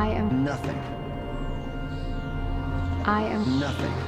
I am nothing. I am Nothing.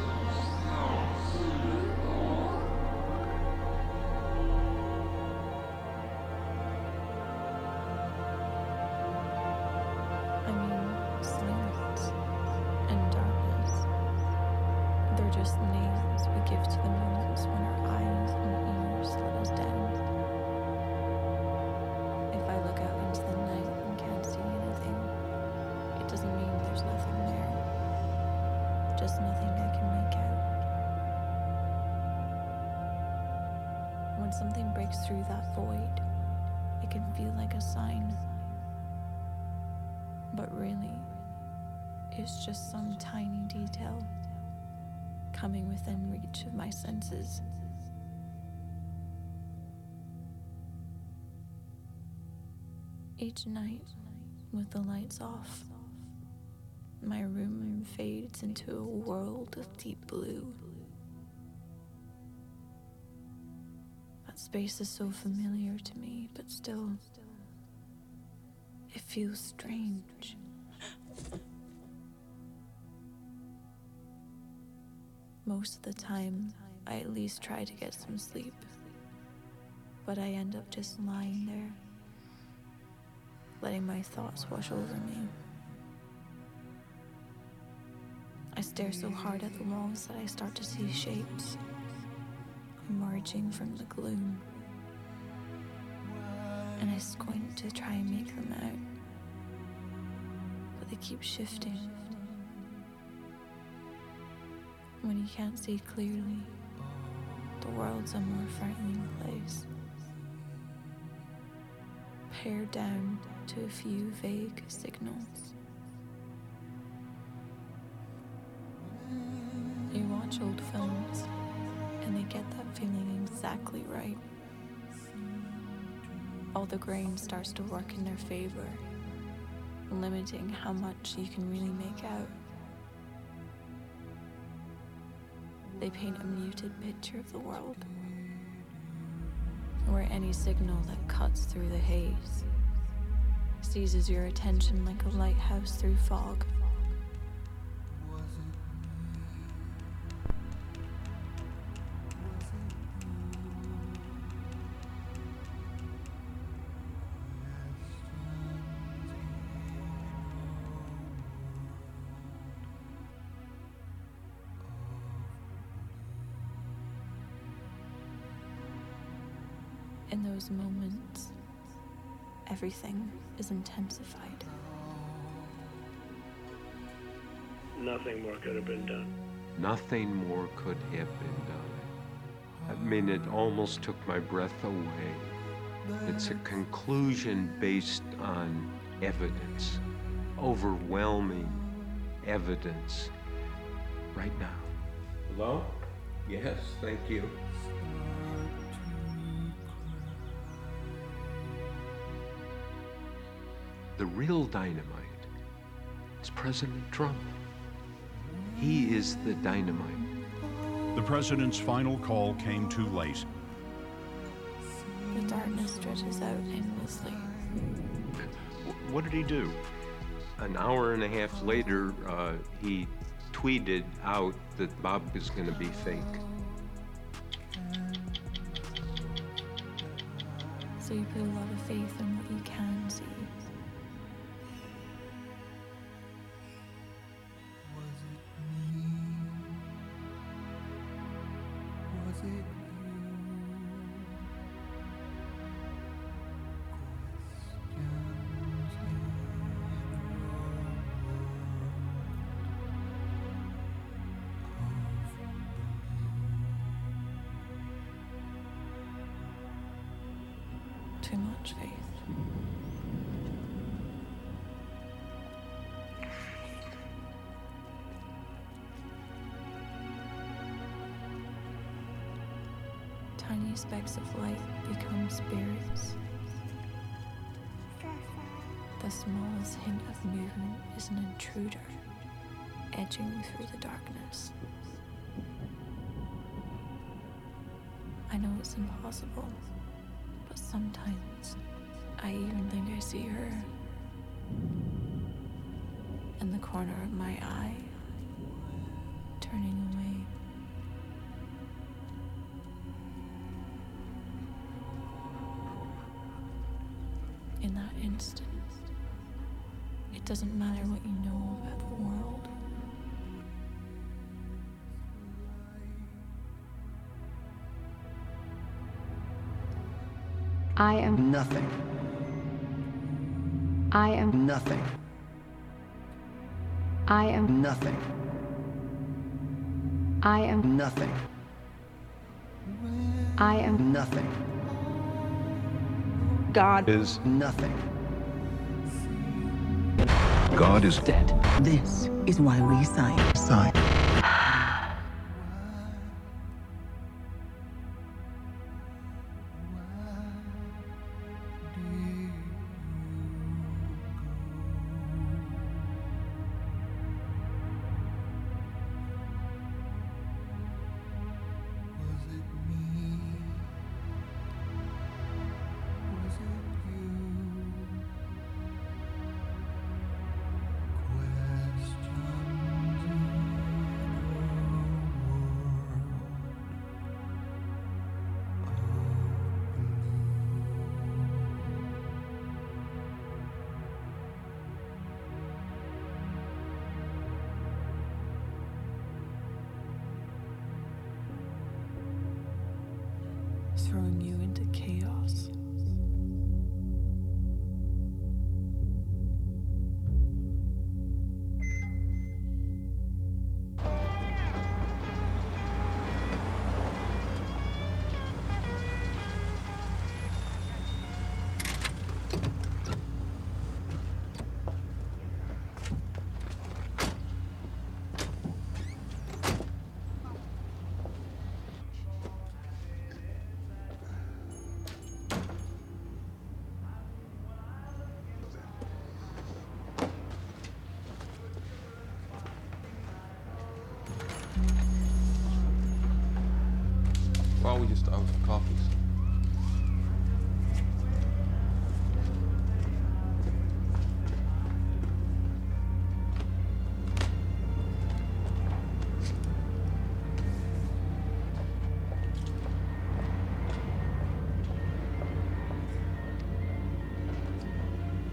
Night, with the lights off, my room fades into a world of deep blue. That space is so familiar to me, but still, it feels strange. Most of the time, I at least try to get some sleep, but I end up just lying there, letting my thoughts wash over me. I stare so hard at the walls that I start to see shapes emerging from the gloom and I squint to try and make them out. But they keep shifting. When you can't see clearly, the world's a more frightening place. Pared down to a few vague signals. You watch old films, and they get that feeling exactly right all the grain starts to work in their favor, limiting how much you can really make out. They paint a muted picture of the world, where any signal that cuts through the haze seizes your attention like a lighthouse through fog. In those moments, everything is intensified. Nothing more could have been done. Nothing more could have been done. I mean, it almost took my breath away. It's a conclusion based on evidence, overwhelming evidence right now. Hello? Yes, thank you. The real dynamite is President Trump. He is the dynamite. The president's final call came too late. The darkness stretches out endlessly. What did he do? An hour and a half later, uh, he tweeted out that Bob was going to be fake. So you put a lot of faith in what you can smallest hint of movement is an intruder edging through the darkness. I know it's impossible, but sometimes I even think I see her. in the corner of my eye, turning away. In that instant, it doesn't matter what you know about the world. I am Nothing. I am Nothing. I am Nothing. I am Nothing. I am Nothing. God is Nothing. God is Dead. This is why we sign. Sign.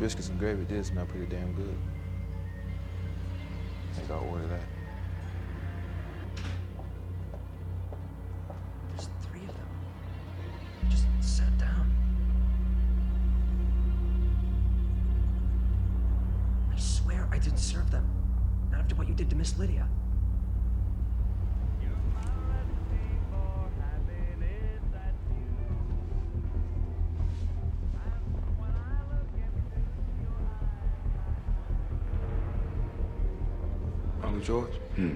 Biscuits and gravy did smell pretty damn good. Uncle George? Hmm.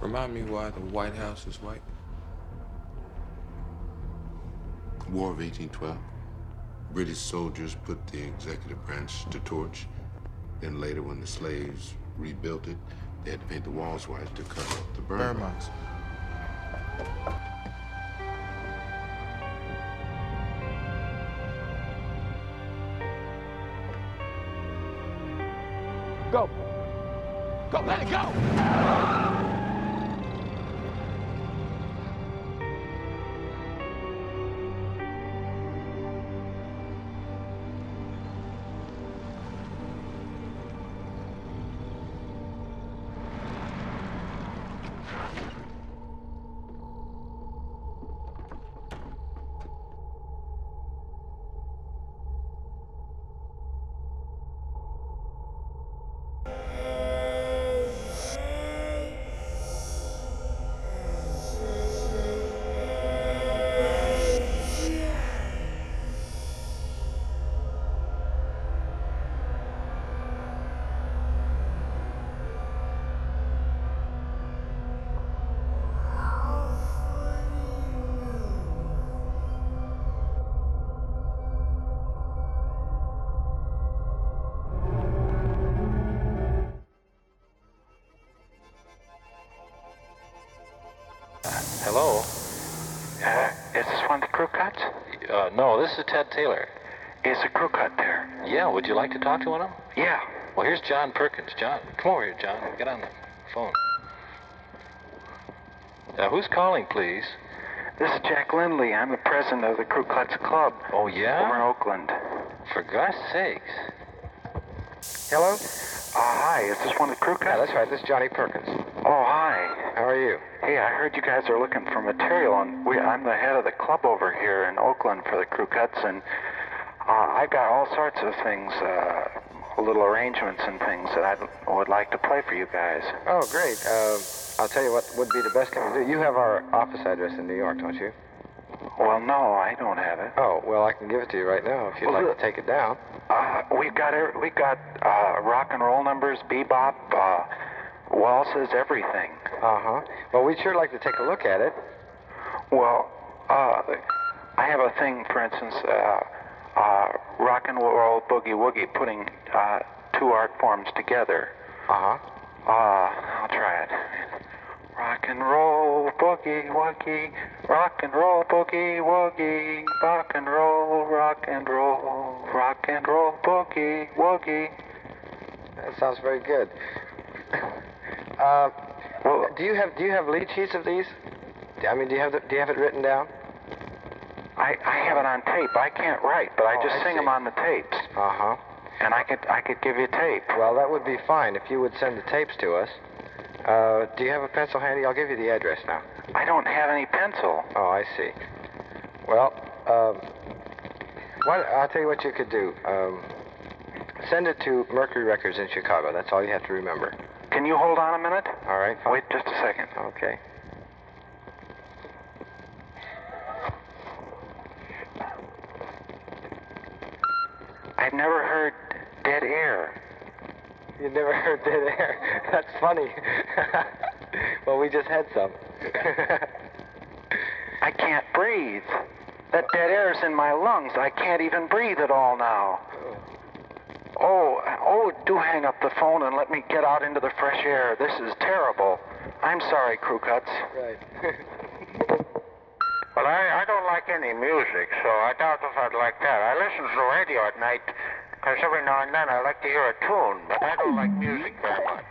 Remind me why the White House is white. War of 1812. British soldiers put the executive branch to torch. Then later, when the slaves rebuilt it, they had to paint the walls white to cover up the burn, Burn marks. Go. Go, let it go. Ted Taylor. is a crew cut there. Yeah, would you like to talk to one of them? Yeah. Well, here's John Perkins. John, come over here, John. Get on the phone. Now, who's calling, please? This is Jack Lindley. I'm the president of the Crew Cuts Club. Oh, yeah? Over in Oakland. For God's sakes. Hello? Uh, hi, is this one of the crew cuts? Yeah, that's right. This is Johnny Perkins. Oh, hi. How are you? Hey, I heard you guys are looking for material, and we, I'm the head of the club over here in Oakland for the crew cuts, and uh, I got all sorts of things, uh, little arrangements and things that I would like to play for you guys. Oh, great. Uh, I'll tell you what would be the best thing to do. You have our office address in New York, don't you? Well, no, I don't have it. Oh, well, I can give it to you right now if you'd Well, like to take it down. Uh, we've got we've got uh, rock and roll numbers, bebop, uh, waltzes, everything. Uh huh. Well, we'd sure like to take a look at it. Well, uh, I have a thing, for instance, uh, uh, rock and roll boogie woogie, putting uh, two art forms together. Uh huh. Uh, I'll try it. Rock and roll boogie woogie, rock and roll boogie woogie, rock and roll, rock and roll, rock and roll boogie woogie. That sounds very good. Uh, Well, do you have do you have lead sheets of these? I mean, do you have the, do you have it written down? I, I have it on tape. I can't write, but I Oh, just I sing see. them on the tapes, Uh huh. and I could I could give you tape. Well, that would be fine if you would send the tapes to us. Uh, do you have a pencil handy? I'll give you the address now. I don't have any pencil. Oh, I see. Well, um, what, I'll tell you what you could do. Um, send it to Mercury Records in Chicago. That's all you have to remember. Can you hold on a minute? All right. Wait just a second. Okay. I've never heard dead air. You've never heard dead air. That's funny. well, we just had some. I can't breathe. That dead air is in my lungs. I can't even breathe at all now. Oh. Oh, oh, do hang up the phone and let me get out into the fresh air. This is terrible. I'm sorry, crew cuts. right. Well, I, I don't like any music, so I doubt if I'd like that. I listen to the radio at night because every now and then I like to hear a tune, but I don't like hmm. music very much.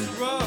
Weather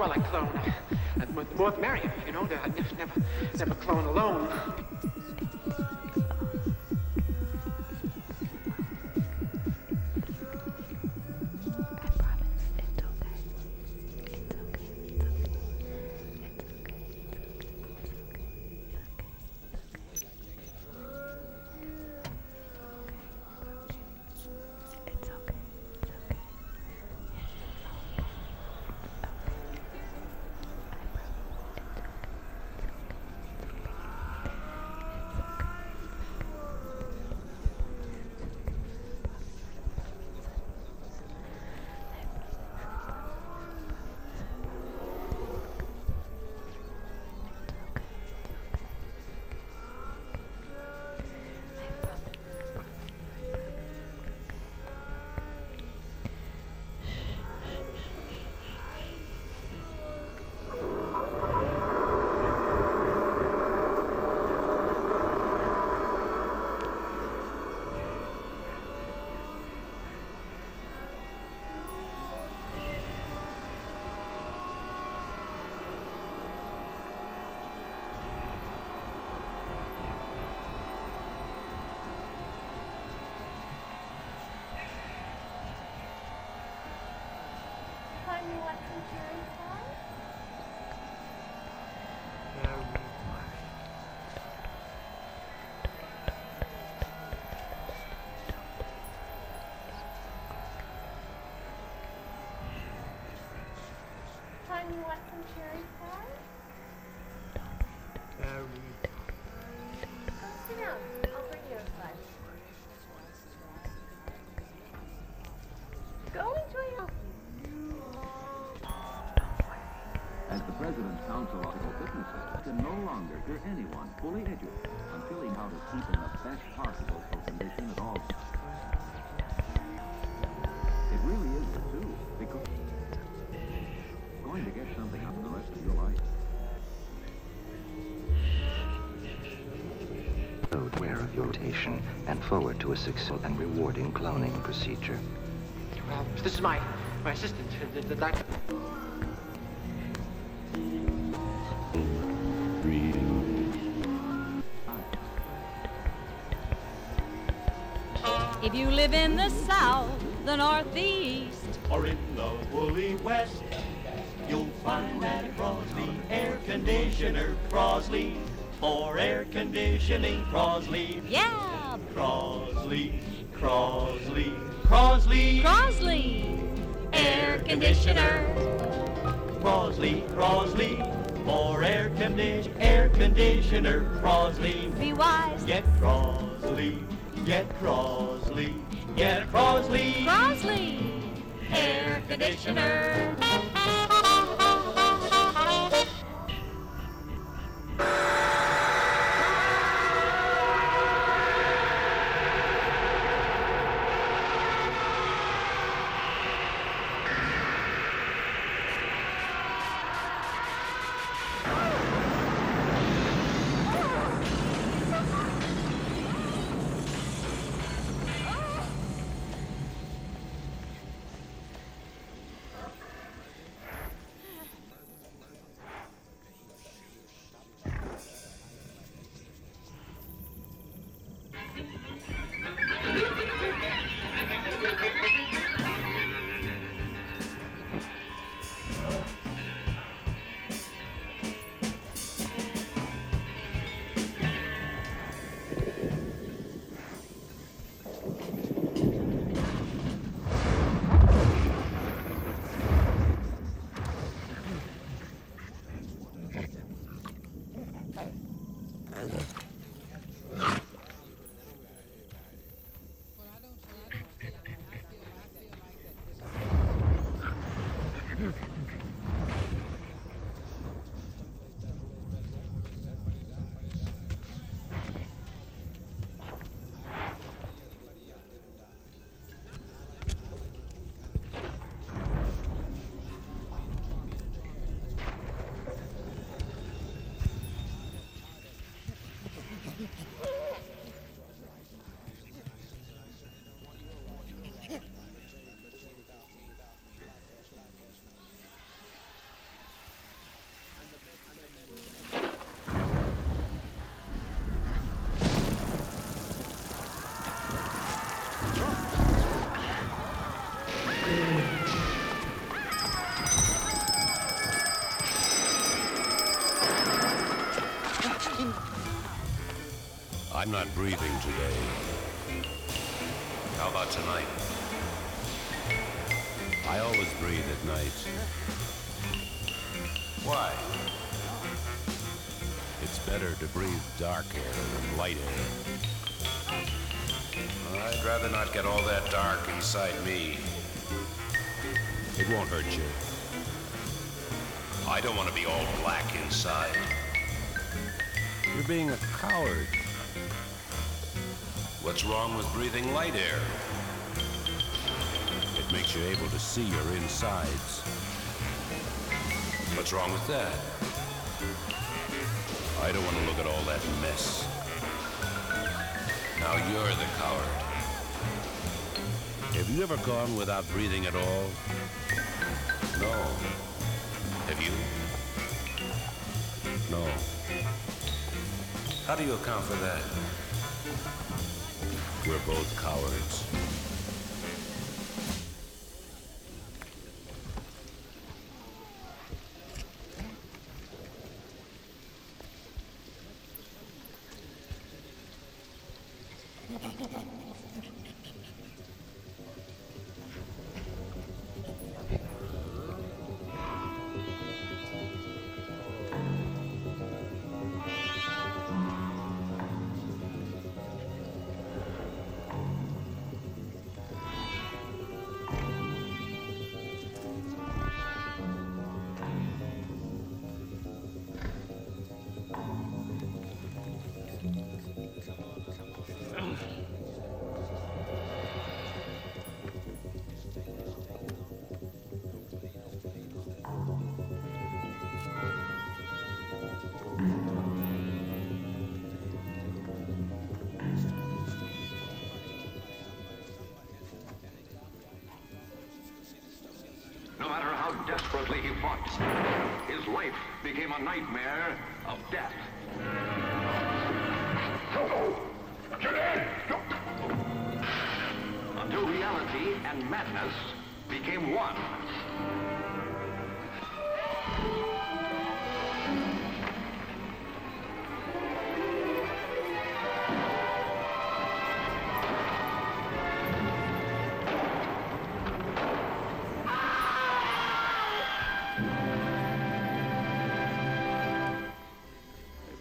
while I clone. More the merrier, you know. I never, never, never clone alone. I'll bring you a. Go enjoy As the President's Council Physical Fitnesses can no longer hear anyone fully educated of and forward to a successful and rewarding cloning procedure. Well, this is my my assistant, the, the doctor. If you live in the south, the northeast, or in the woolly west, you'll find that Crosley air conditioner, Crosley for air conditioning, Crosley. yeah, Crosley, Crosley, Crosley. Crosley, air conditioner. Crosley, Crosley, for air condition, air conditioner, Crosley. Be wise, Get. Crosley, get Crosley, get Crosley. Crosley, air conditioner. Not breathing today. How about tonight? I always breathe at night. Why? It's better to breathe dark air than light air. I'd rather not get all that dark inside me. It won't hurt you. I don't want to be all black inside. You're being a coward. What's wrong with breathing light air? It makes you able to see your insides. What's wrong with that? I don't want to look at all that mess. Now you're the coward. Have you ever gone without breathing at all? No. Have you? No. How do you account for that? We're both cowards.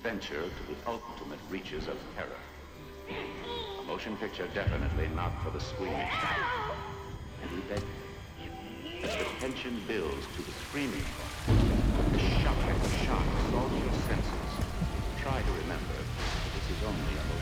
Adventure to the ultimate reaches of terror. A motion picture, definitely not for the squeamish. And he begged as the tension builds to the screaming point, the shock after shock all your senses. Try to remember that this is only a motion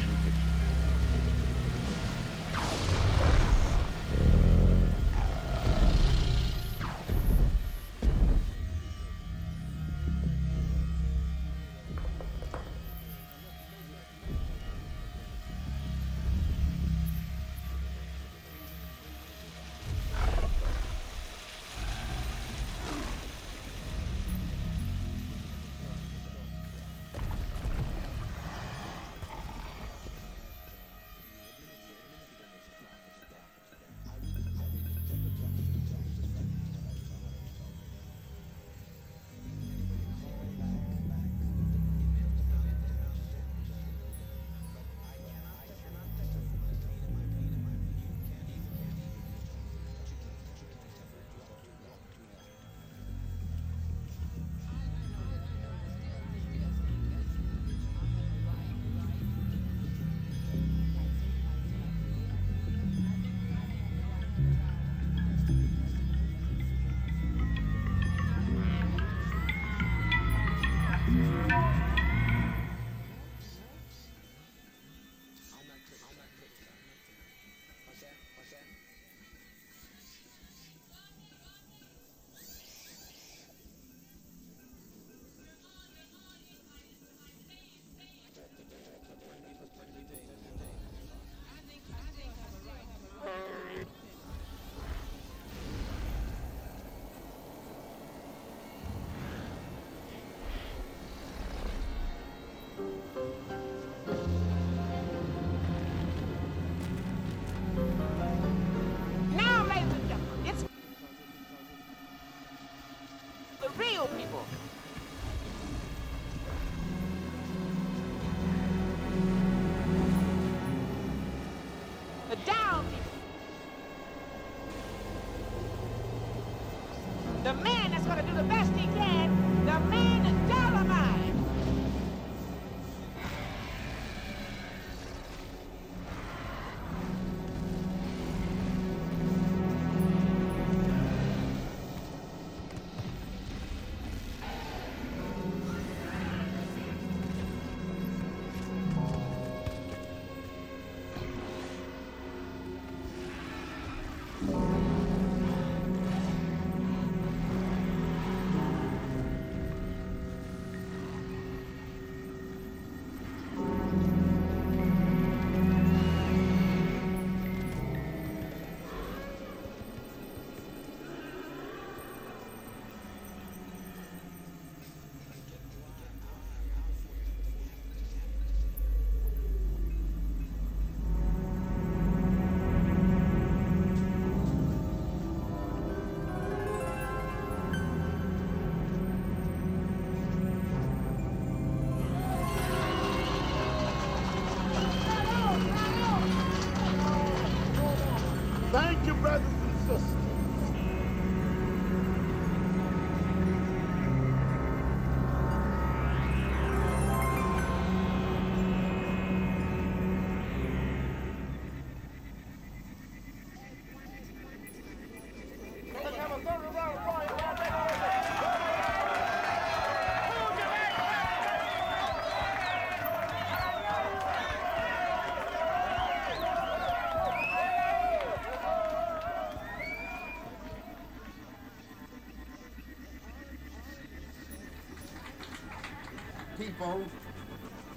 People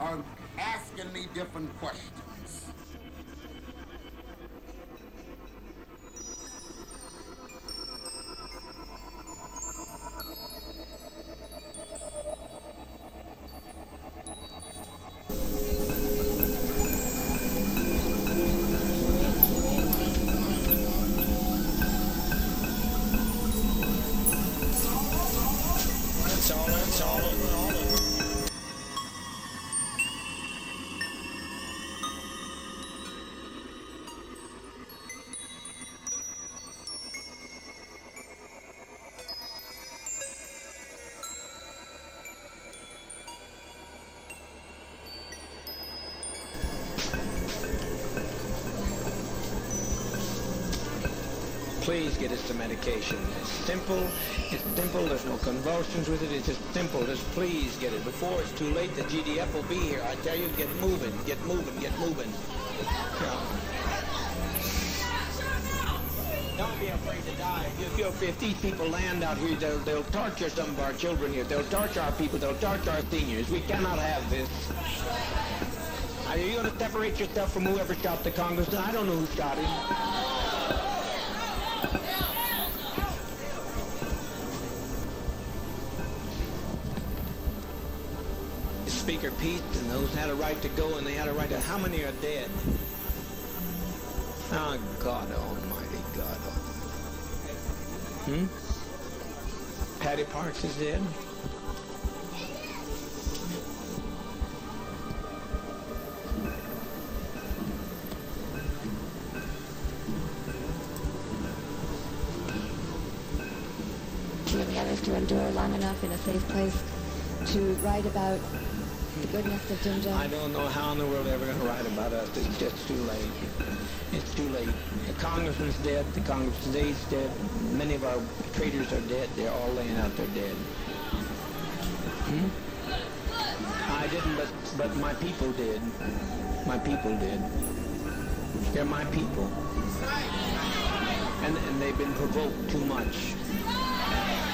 are asking me different questions. Please get us the medication. It's simple. It's simple. There's no convulsions with it. It's just simple. Just please get it. Before it's too late, the GDF will be here. I tell you, get moving. Get moving. Get moving. Don't be afraid to die. If, you, if these people land out here, they'll, they'll torture some of our children here. They'll torture our people. They'll torture our seniors. We cannot have this. Are you going to separate yourself from whoever shot the congressman? I don't know who shot him. Had a right to go and they had a right to... How many are dead? Oh, God almighty, God almighty. Hmm? Patty Parks is dead? Do the others to endure long enough in a safe place to write about goodness of Jim Jones? I don't know how in the world they're ever going to write about us. It's just too late. It's too late. The congressman's dead. The congressman's aide's dead. Many of our traitors are dead. They're all laying out there dead. Hmm? I didn't, but, but my people did. My people did. They're my people. And, and they've been provoked too much.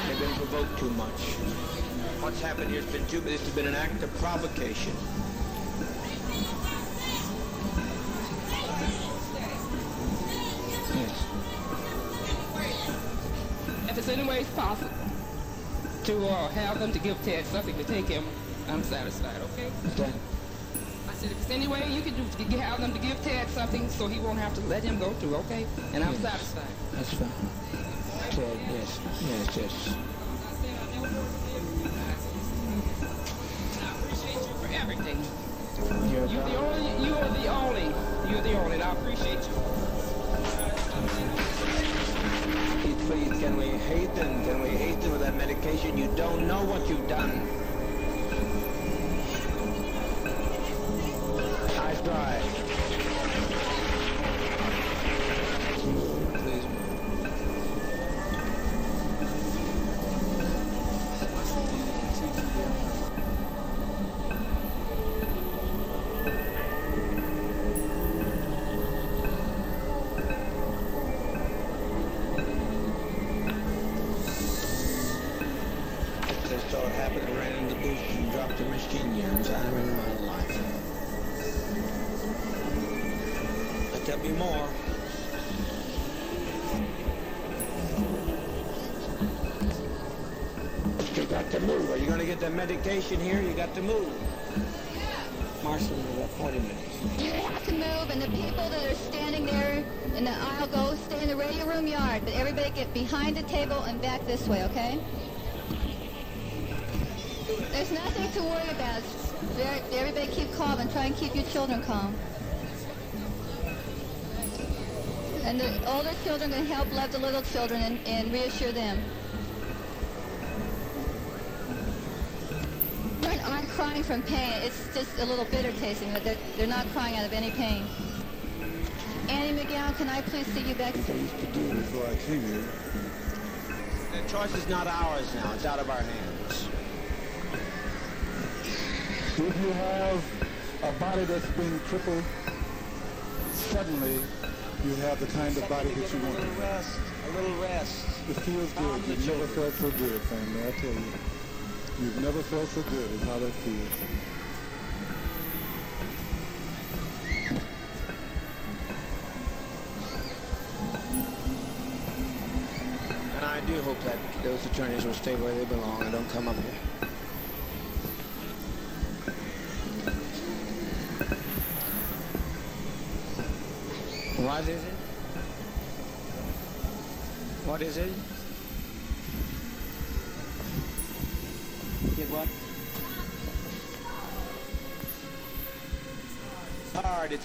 They've been provoked too much. What's happened here has been too, this has been an act of provocation. Yes. If it's any ways possible to uh, have them to give Ted something to take him, I'm satisfied, okay? Okay. I said, if it's any way you can do to have them to give Ted something so he won't have to let him go too, okay? And I'm Yes. satisfied. That's fine. Ted, yes, yes, yes. You're the only, you are the only, you're the only, I appreciate you. Please, can we hasten? Can we hasten with that medication? You don't know what you've done. Eyes dry. Medication here? You got to move. Marshall, you got 40 minutes. You have to move, and the people that are standing there in the aisle go stay in the radio room yard. But everybody get behind the table and back this way, okay? There's nothing to worry about. Very- Everybody keep calm and try and keep your children calm. And the older children can help love the little children and, and reassure them. From pain. It's just a little bitter tasting, but they're, they're not crying out of any pain. Annie McGowan, can I please see you back? I used to do before I came here. The choice is not ours now. It's out of our hands. If you have a body that's been crippled, suddenly you have the kind of body that you want. A little rest. A little rest. It feels good. You've never felt so good, family. I tell you. You've never felt so good as how that feels. And I do hope that those attorneys will stay where they belong and don't come up here. What is it? What is it?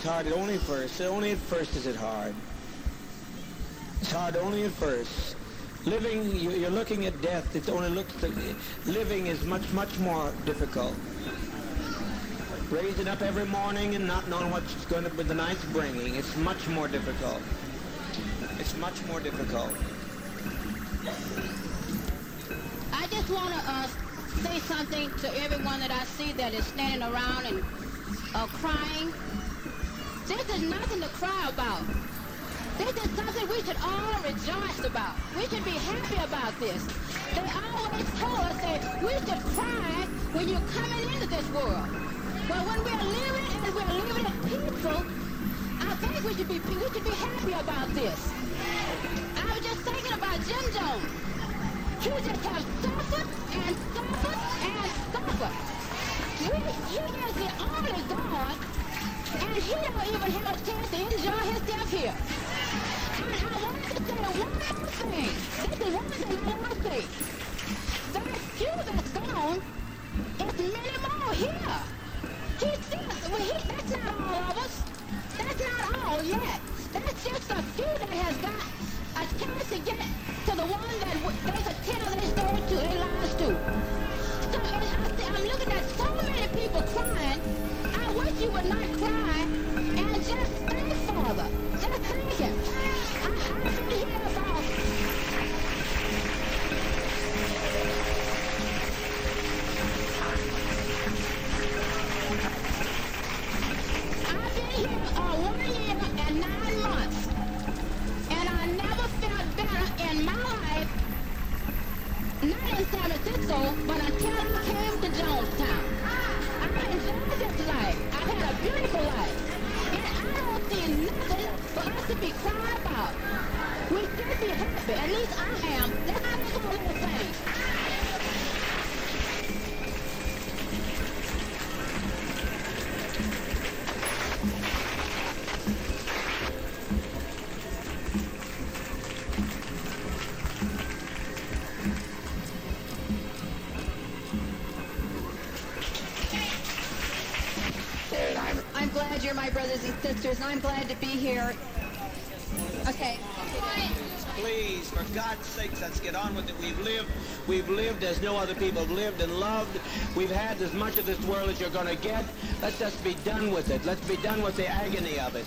It's hard. Only at first. Only at first is it hard. It's hard only at first. Living, you- you're looking at death. It only looks. Living is much, much more difficult. Raising up every morning and not knowing what's going to be the night's bringing. It's much more difficult. It's much more difficult. I just want to uh, say something to everyone that I see that is standing around and uh, crying. This is nothing to cry about. This is something we should all rejoice about. We should be happy about this. They always told us that we should cry when you're coming into this world. But when we're living and we're living as peaceful, I think we should be we should be happy about this. I was just thinking about Jim Jones. He just have suffered and suffered and suffered. We, he is the only God, and he don't even have a chance to enjoy himself here. And I want to say one more thing. This is one thing I want to say. There's few that's gone. It's many more here. He still, well, he, that's not all of us. That's not all yet. That's just a few that has got a chance to get to the one that w- they could tell their story to, their lives to. So I I'm looking at so many people crying. You would not cry I'm glad to be here. Okay. Please, for God's sake, let's get on with it. We've lived, we've lived as no other people have lived and loved. We've had as much of this world as you're going to get. Let's just be done with it. Let's be done with the agony of it.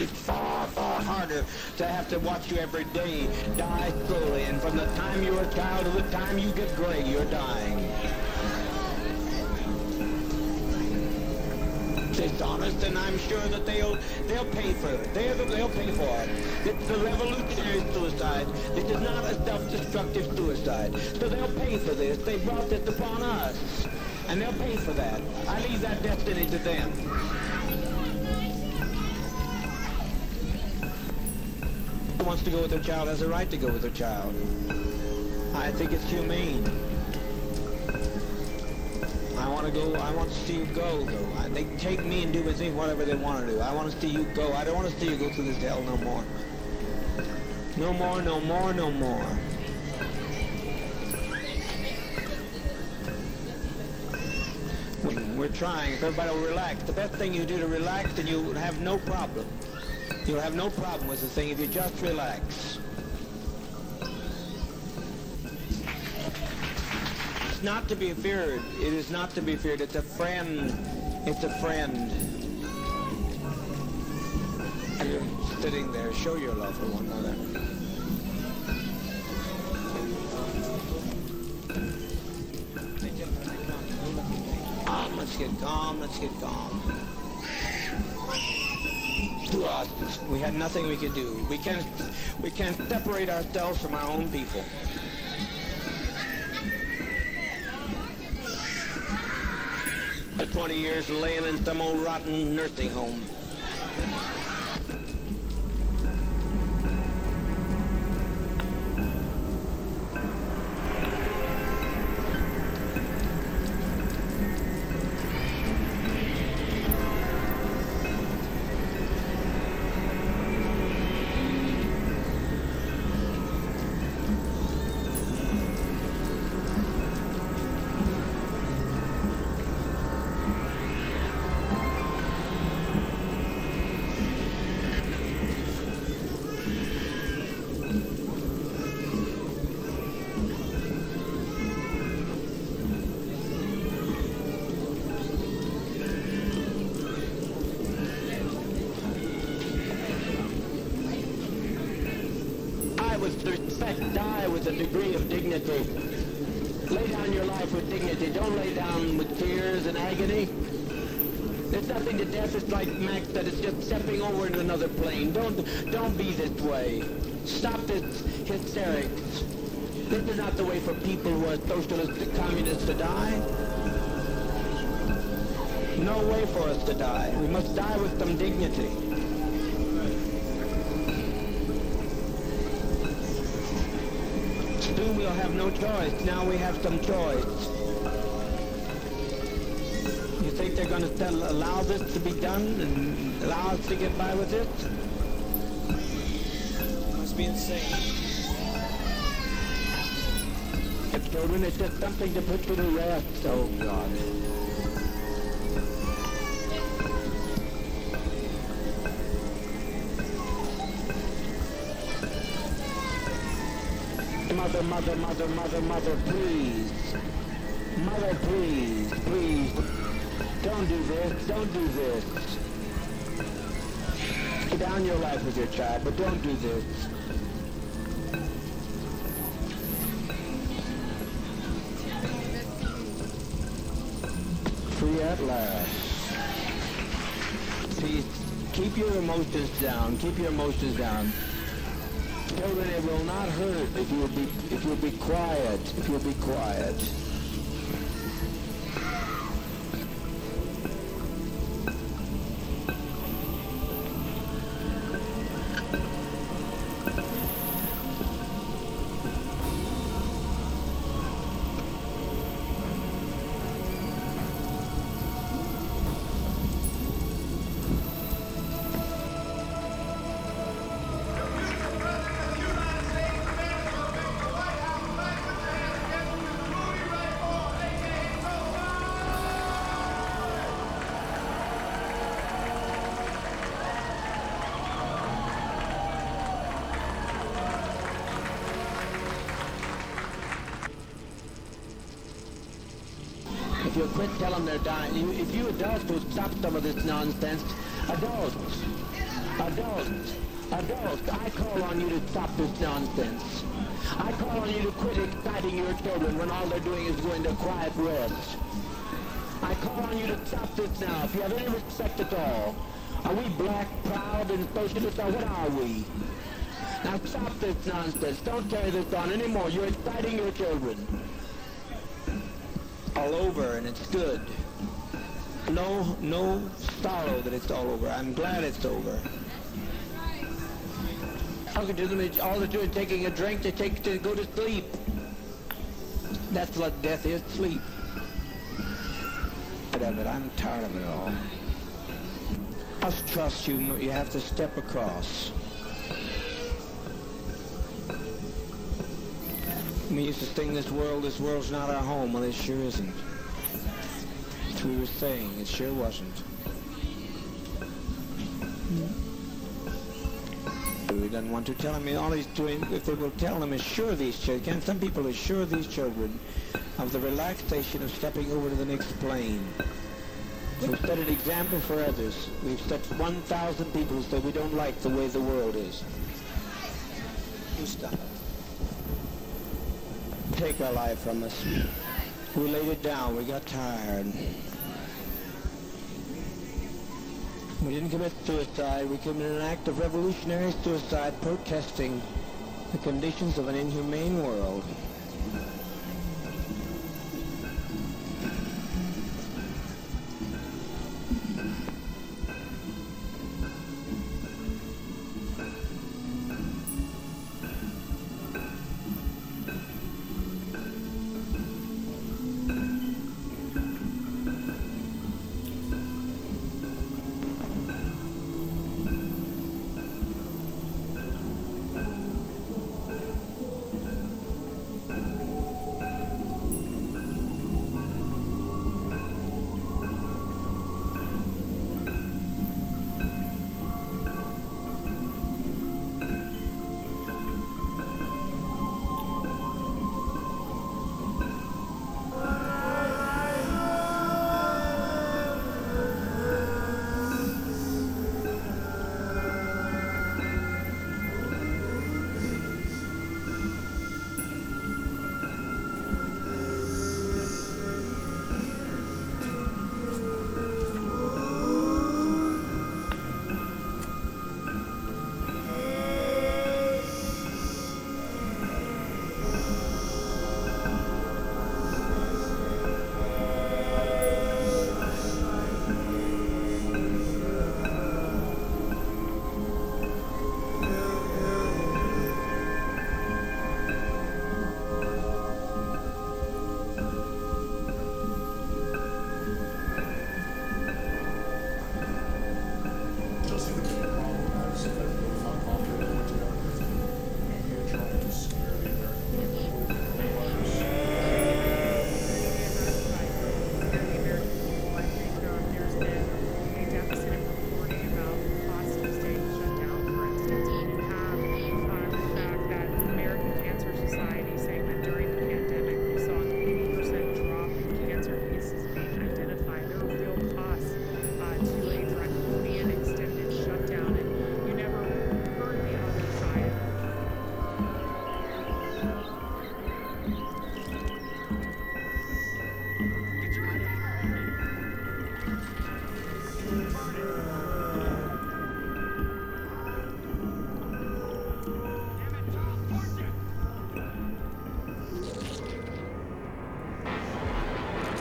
It's far, far harder to have to watch you every day die slowly. And from the time you're a child to the time you get gray, you're dying. Dishonest, and I'm sure that they'll they'll pay for it. They're the, they'll pay for it. It's a revolutionary suicide. This is not a self-destructive suicide. So they'll pay for this. They brought this upon us, and they'll pay for that. I leave that destiny to them. Who wants to go with their child has a right to go with their child. I think it's humane. I want to go, I want to see you go, though. They take me and do with me whatever they want to do. I want to see you go. I don't want to see you go through this hell no more. No more, no more, no more. We- We're trying. Everybody will relax. The best thing you do to relax, and you'll have no problem. You'll have no problem with the thing if you just relax. It's not to be feared. It is not to be feared. It's a friend. It's a friend. You're sitting there. Show your love for one another. Calm, let's get calm, let's get calm. We had nothing we could do. We can't, we can't separate ourselves from our own people. 20 years laying in some old rotten nursing home. Degree of dignity. Lay down your life with dignity. Don't lay down with tears and agony. There's nothing to death. It's like Max said. It's just stepping over into another plane. Don't don't be this way. Stop this hysterics. This is not the way for people who are socialist communists to die. No way for us to die. We must die with some dignity. Soon we'll have no choice. Now we have some choice. You think they're going to allow this to be done and allow us to get by with it? Must be insane. Children, it's just something to put you to rest. Oh, God. Mother, mother, mother, mother, mother, please. Mother, please, please. Don't do this, don't do this. Get down your life with your child, but don't do this. Free at last. Please, keep your emotions down, keep your emotions down. Children, it will not hurt if you will be if you'll be quiet. If you'll be quiet. Nonsense, adults, adults, adults, I call on you to stop this nonsense. I call on you to quit exciting your children when all they're doing is going to quiet rest. I call on you to stop this now. If you have any respect at all, are we black, proud, and socialist, or what are we? Now stop this nonsense. Don't carry this on anymore. You're exciting your children all over and it's good. No, no sorrow that it's all over. I'm glad it's over. Talking to them, all they're doing is taking a drink to take to go to sleep. That's what death is, sleep. Of it, I'm tired of it all. Must trust you. You have to step across. We used to think this world, this world's not our home. Well, it sure isn't. We were saying. It sure wasn't. Hmm. We doesn't want to tell him. All he's doing, if they will tell him, assure these children. Some people assure these children of the relaxation of stepping over to the next plane. We've set an example for others. We've set 1,000 people who say we don't like the way the world is. You stop take our life from us. We laid it down. We got tired. We didn't commit suicide. We committed an act of revolutionary suicide protesting the conditions of an inhumane world.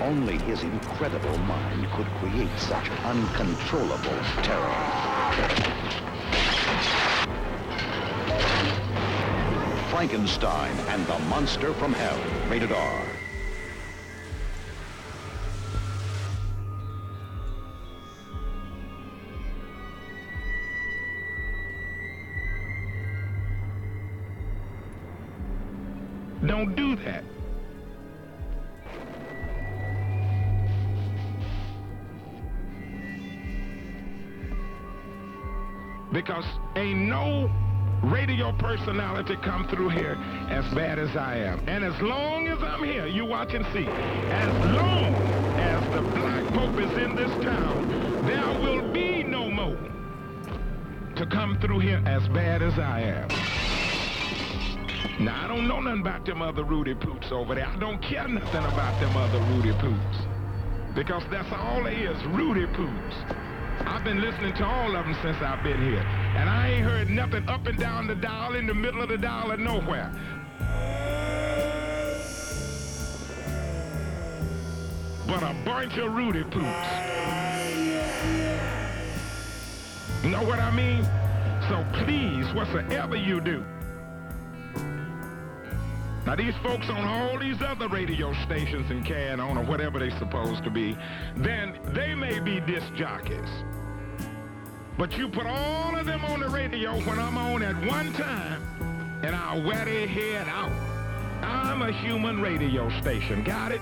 Only his incredible mind could create such uncontrollable terror. Frankenstein and the Monster from Hell. Rated R. personality come through here as bad as I am. And as long as I'm here, you watch and see. As long as the black pope is in this town, there will be no more to come through here as bad as I am. Now, I don't know nothing about them other Rudy Poots over there. I don't care nothing about them other Rudy Poots. Because that's all they is, Rudy Poots. I've been listening to all of them since I've been here. And I ain't heard nothing up and down the dial, in the middle of the dial, or nowhere. But a bunch of Rudy Poots. Know what I mean? So please, whatsoever you do, now these folks on all these other radio stations and can on or whatever they supposed to be, then they may be disc jockeys. But you put all of them on the radio when I'm on at one time, and I'll wear their head out. I'm a human radio station, got it?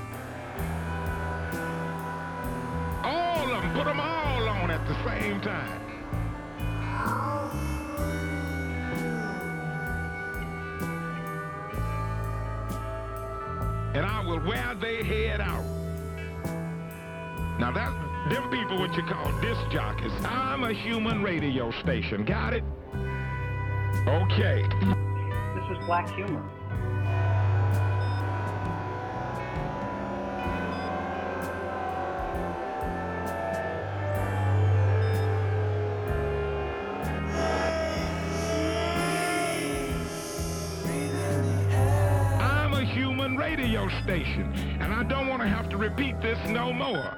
All of them, put them all on at the same time. and I will wear their head out. Now that them people what you call disc jockeys. I'm a human radio station. Got it? Okay. This is black humor. I'm a human radio station, and I don't want to have to repeat this no more.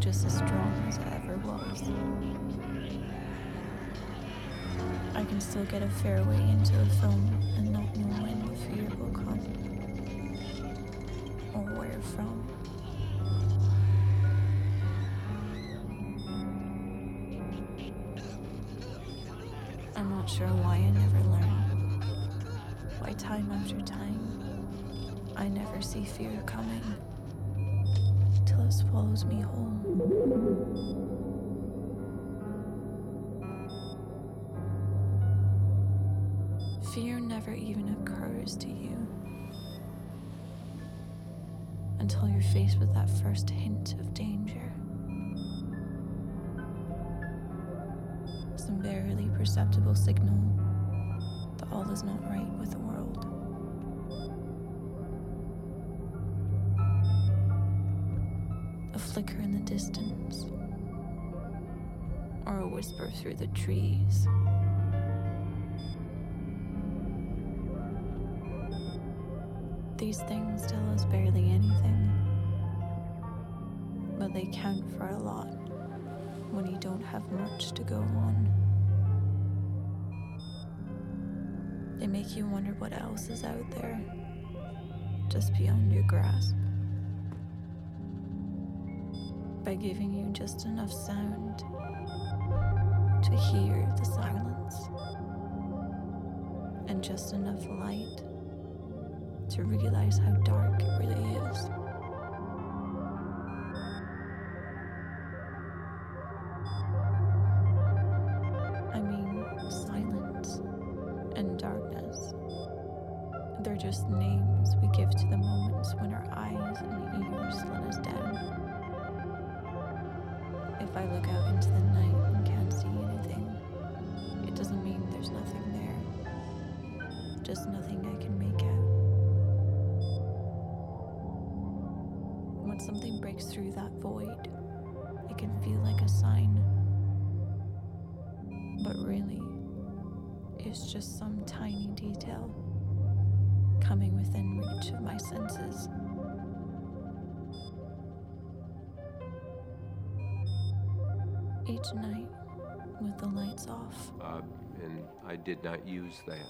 Just as strong as I ever was. I can still get a fair way into a film and not know when the fear will come or where from. I'm not sure why I never learn. Why time after time I never see fear coming till it swallows me whole. Fear never even occurs to you until you're faced with that first hint of danger. Some barely perceptible signal that all is not right with the world. Flicker in the distance, or a whisper through the trees. These things tell us barely anything, but they count for a lot when you don't have much to go on. They make you wonder what else is out there, just beyond your grasp. By giving you just enough sound to hear the silence, and just enough light to realize how dark it really is. Each night,